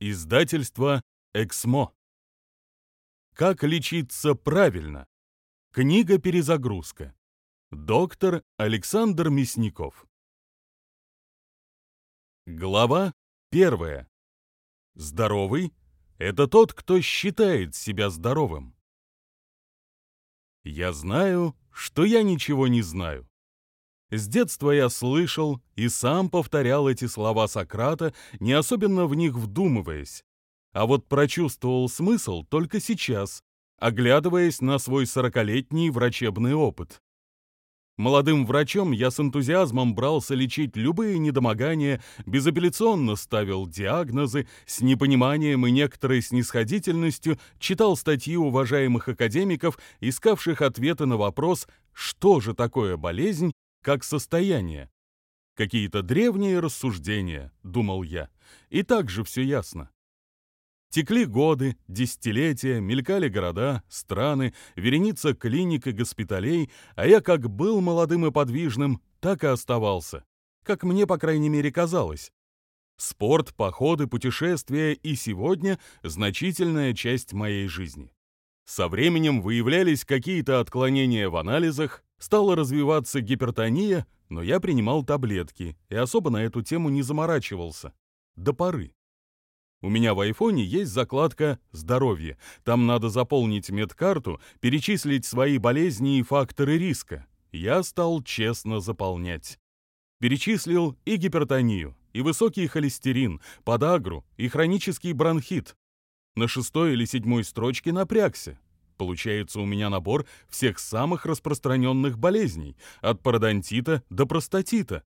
Издательство «Эксмо». Как лечиться правильно? Книга «Перезагрузка». Доктор Александр Мясников. Глава первая. Здоровый – это тот, кто считает себя здоровым. Я знаю, что я ничего не знаю. С детства я слышал и сам повторял эти слова Сократа, не особенно в них вдумываясь. А вот прочувствовал смысл только сейчас, оглядываясь на свой сорокалетний врачебный опыт. Молодым врачом я с энтузиазмом брался лечить любые недомогания, безапелляционно ставил диагнозы, с непониманием и некоторой снисходительностью читал статьи уважаемых академиков, искавших ответы на вопрос, что же такое болезнь как состояние. Какие-то древние рассуждения, думал я, и так же все ясно. Текли годы, десятилетия, мелькали города, страны, вереница клиник и госпиталей, а я как был молодым и подвижным, так и оставался. Как мне, по крайней мере, казалось. Спорт, походы, путешествия и сегодня значительная часть моей жизни. Со временем выявлялись какие-то отклонения в анализах, стала развиваться гипертония, но я принимал таблетки и особо на эту тему не заморачивался. До поры. У меня в айфоне есть закладка «Здоровье». Там надо заполнить медкарту, перечислить свои болезни и факторы риска. Я стал честно заполнять. Перечислил и гипертонию, и высокий холестерин, подагру, и хронический бронхит. На шестой или седьмой строчке напрягся. Получается у меня набор всех самых распространенных болезней, от пародонтита до простатита.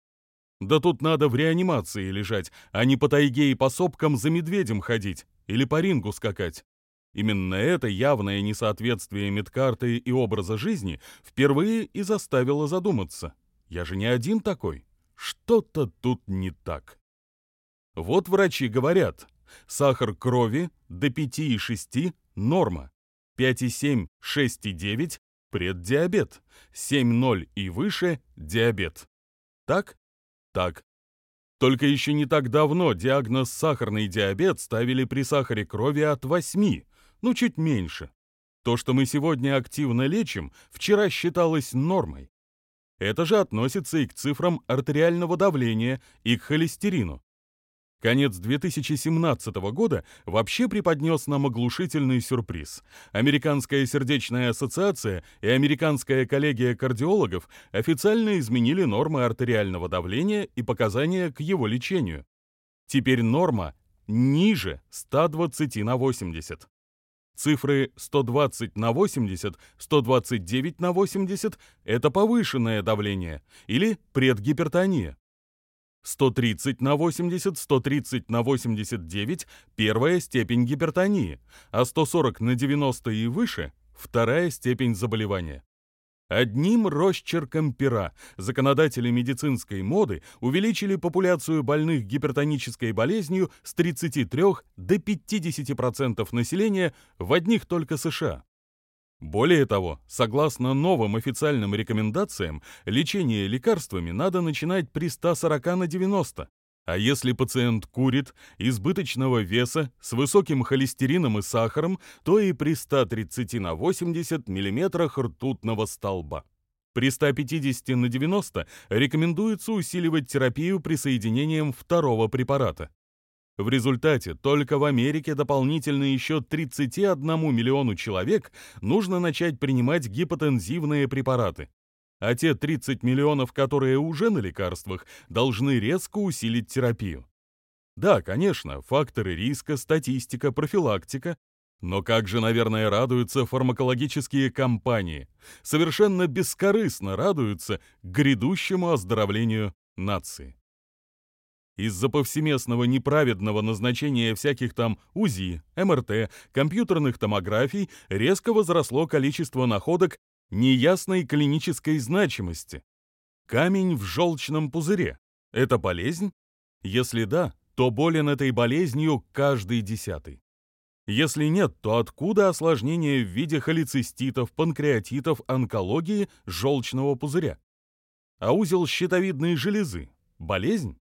Да тут надо в реанимации лежать, а не по тайге и по сопкам за медведем ходить или по рингу скакать. Именно это явное несоответствие медкарты и образа жизни впервые и заставило задуматься. Я же не один такой. Что-то тут не так. Вот врачи говорят, сахар крови до 5,6 – норма, 5,7, 6,9 – преддиабет, 7,0 и выше – диабет. Так? Так. Только еще не так давно диагноз сахарный диабет ставили при сахаре крови от 8, ну чуть меньше. То, что мы сегодня активно лечим, вчера считалось нормой. Это же относится и к цифрам артериального давления, и к холестерину. Конец 2017 года вообще преподнес нам оглушительный сюрприз. Американская сердечная ассоциация и Американская коллегия кардиологов официально изменили нормы артериального давления и показания к его лечению. Теперь норма ниже 120 на 80. Цифры 120 на 80, 129 на 80 – это повышенное давление или предгипертония. 130 на 80, 130 на 89 – первая степень гипертонии, а 140 на 90 и выше – вторая степень заболевания. Одним росчерком пера законодатели медицинской моды увеличили популяцию больных гипертонической болезнью с 33 до 50% населения в одних только США. Более того, согласно новым официальным рекомендациям, лечение лекарствами надо начинать при 140 на 90. А если пациент курит, избыточного веса, с высоким холестерином и сахаром, то и при 130 на 80 мм ртутного столба. При 150 на 90 рекомендуется усиливать терапию присоединением второго препарата. В результате только в Америке дополнительно еще 31 миллиону человек нужно начать принимать гипотензивные препараты. А те 30 миллионов, которые уже на лекарствах, должны резко усилить терапию. Да, конечно, факторы риска, статистика, профилактика. Но как же, наверное, радуются фармакологические компании. Совершенно бескорыстно радуются грядущему оздоровлению нации. Из-за повсеместного неправедного назначения всяких там УЗИ, МРТ, компьютерных томографий резко возросло количество находок неясной клинической значимости. Камень в желчном пузыре – это болезнь? Если да, то болен этой болезнью каждый десятый. Если нет, то откуда осложнения в виде холециститов, панкреатитов, онкологии, желчного пузыря? А узел щитовидной железы – болезнь?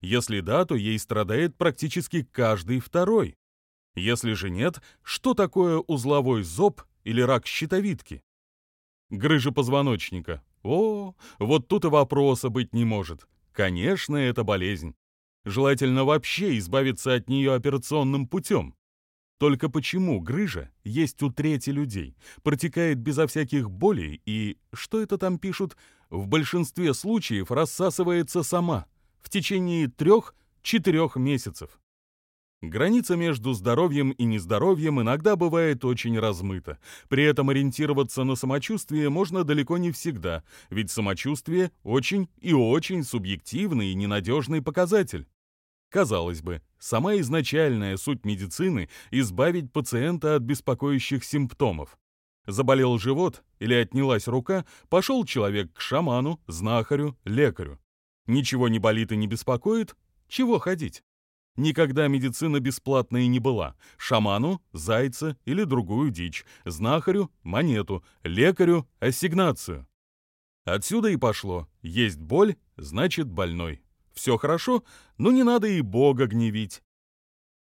Если да, то ей страдает практически каждый второй. Если же нет, что такое узловой зоб или рак щитовидки? Грыжа позвоночника. О, вот тут и вопроса быть не может. Конечно, это болезнь. Желательно вообще избавиться от нее операционным путем. Только почему грыжа есть у трети людей, протекает безо всяких болей и, что это там пишут, в большинстве случаев рассасывается сама в течение трех-четырех месяцев. Граница между здоровьем и нездоровьем иногда бывает очень размыта. При этом ориентироваться на самочувствие можно далеко не всегда, ведь самочувствие очень и очень субъективный и ненадежный показатель. Казалось бы, сама изначальная суть медицины – избавить пациента от беспокоящих симптомов. Заболел живот или отнялась рука, пошел человек к шаману, знахарю, лекарю. Ничего не болит и не беспокоит, чего ходить? Никогда медицина бесплатной не была. Шаману – зайца или другую дичь, знахарю – монету, лекарю – ассигнацию. Отсюда и пошло. Есть боль – значит больной все хорошо, но не надо и Бога гневить.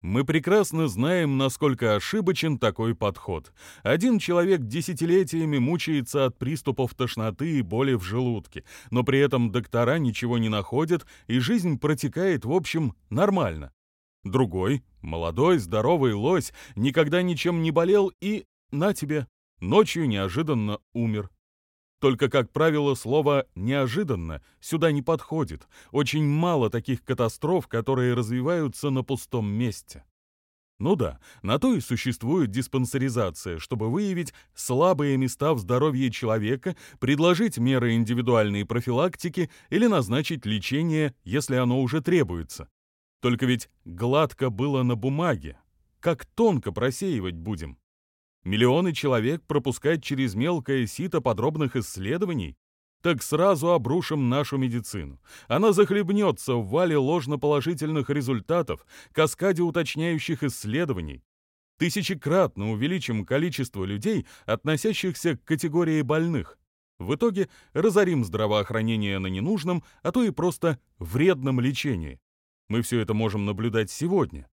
Мы прекрасно знаем, насколько ошибочен такой подход. Один человек десятилетиями мучается от приступов тошноты и боли в желудке, но при этом доктора ничего не находят, и жизнь протекает, в общем, нормально. Другой, молодой, здоровый лось, никогда ничем не болел и, на тебе, ночью неожиданно умер. Только, как правило, слово «неожиданно» сюда не подходит. Очень мало таких катастроф, которые развиваются на пустом месте. Ну да, на то и существует диспансеризация, чтобы выявить слабые места в здоровье человека, предложить меры индивидуальной профилактики или назначить лечение, если оно уже требуется. Только ведь гладко было на бумаге. Как тонко просеивать будем? Миллионы человек пропускать через мелкое сито подробных исследований? Так сразу обрушим нашу медицину. Она захлебнется в вале ложноположительных результатов, каскаде уточняющих исследований. Тысячекратно увеличим количество людей, относящихся к категории больных. В итоге разорим здравоохранение на ненужном, а то и просто вредном лечении. Мы все это можем наблюдать сегодня.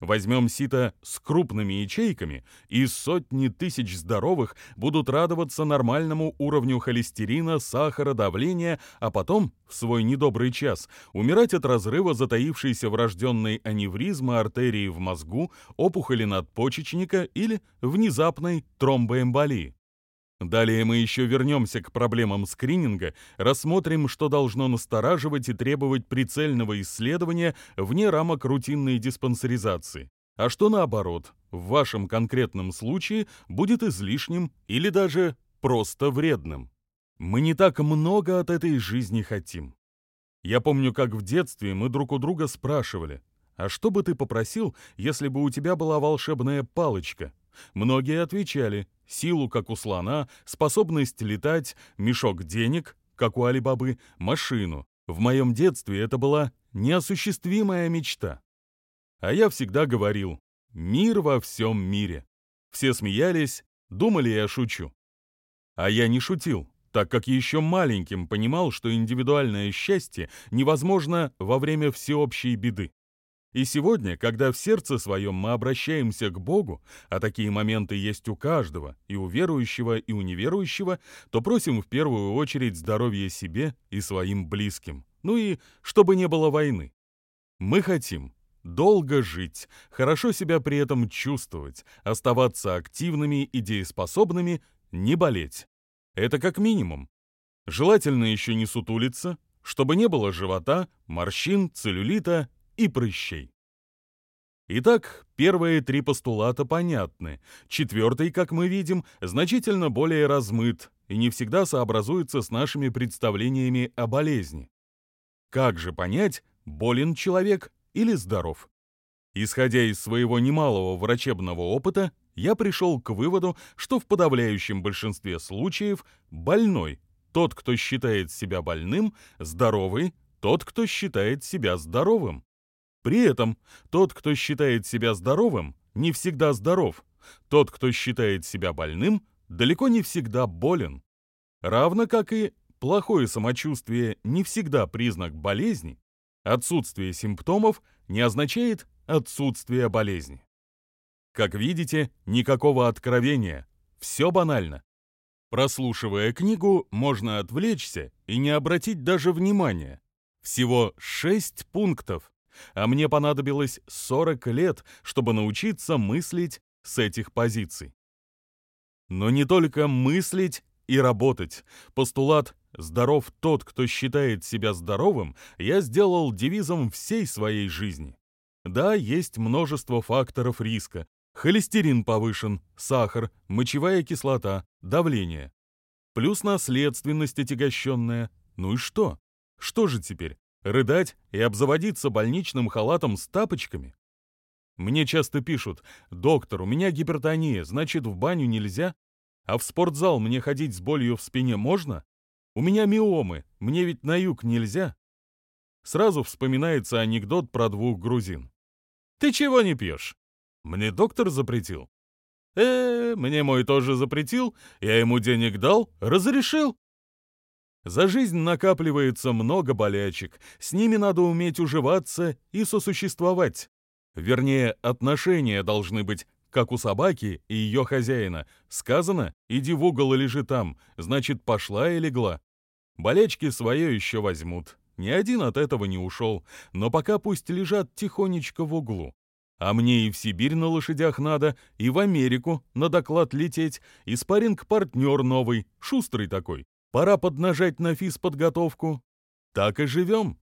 Возьмем сито с крупными ячейками, и сотни тысяч здоровых будут радоваться нормальному уровню холестерина, сахара, давления, а потом, в свой недобрый час, умирать от разрыва затаившейся врожденной аневризмы артерии в мозгу, опухоли надпочечника или внезапной тромбоэмболии. Далее мы еще вернемся к проблемам скрининга, рассмотрим, что должно настораживать и требовать прицельного исследования вне рамок рутинной диспансеризации, а что наоборот, в вашем конкретном случае будет излишним или даже просто вредным. Мы не так много от этой жизни хотим. Я помню, как в детстве мы друг у друга спрашивали, а что бы ты попросил, если бы у тебя была волшебная палочка? Многие отвечали силу, как у слона, способность летать, мешок денег, как у Алибабы, машину. В моем детстве это была неосуществимая мечта. А я всегда говорил «мир во всем мире». Все смеялись, думали, я шучу. А я не шутил, так как еще маленьким понимал, что индивидуальное счастье невозможно во время всеобщей беды. И сегодня, когда в сердце своем мы обращаемся к Богу, а такие моменты есть у каждого, и у верующего, и у неверующего, то просим в первую очередь здоровья себе и своим близким. Ну и чтобы не было войны. Мы хотим долго жить, хорошо себя при этом чувствовать, оставаться активными и дееспособными, не болеть. Это как минимум. Желательно еще не сутулиться, чтобы не было живота, морщин, целлюлита и прыщей. Итак, первые три постулата понятны. Четвертый, как мы видим, значительно более размыт и не всегда сообразуется с нашими представлениями о болезни. Как же понять, болен человек или здоров? Исходя из своего немалого врачебного опыта, я пришел к выводу, что в подавляющем большинстве случаев больной тот, кто считает себя больным, здоровый тот, кто считает себя здоровым. При этом тот, кто считает себя здоровым, не всегда здоров. Тот, кто считает себя больным, далеко не всегда болен. Равно как и плохое самочувствие не всегда признак болезни, Отсутствие симптомов не означает отсутствие болезни. Как видите, никакого откровения. Все банально. Прослушивая книгу, можно отвлечься и не обратить даже внимания. Всего 6 пунктов, а мне понадобилось 40 лет, чтобы научиться мыслить с этих позиций. Но не только мыслить и работать. Постулат «здоров тот, кто считает себя здоровым» я сделал девизом всей своей жизни. Да, есть множество факторов риска. Холестерин повышен, сахар, мочевая кислота, давление. Плюс наследственность отягощенная. Ну и что? Что же теперь? Рыдать и обзаводиться больничным халатом с тапочками? Мне часто пишут, доктор, у меня гипертония, значит в баню нельзя? А в спортзал мне ходить с болью в спине можно? У меня миомы, мне ведь на юг нельзя. Сразу вспоминается анекдот про двух грузин. «Ты чего не пьешь?» «Мне доктор запретил». «Э, мне мой тоже запретил, я ему денег дал, разрешил». За жизнь накапливается много болячек, с ними надо уметь уживаться и сосуществовать. Вернее, отношения должны быть как у собаки и ее хозяина. Сказано, иди в угол и лежи там, значит, пошла и легла. Болечки свое еще возьмут. Ни один от этого не ушел, но пока пусть лежат тихонечко в углу. А мне и в Сибирь на лошадях надо, и в Америку на доклад лететь, и спарринг-партнер новый, шустрый такой. Пора поднажать на физподготовку. Так и живем.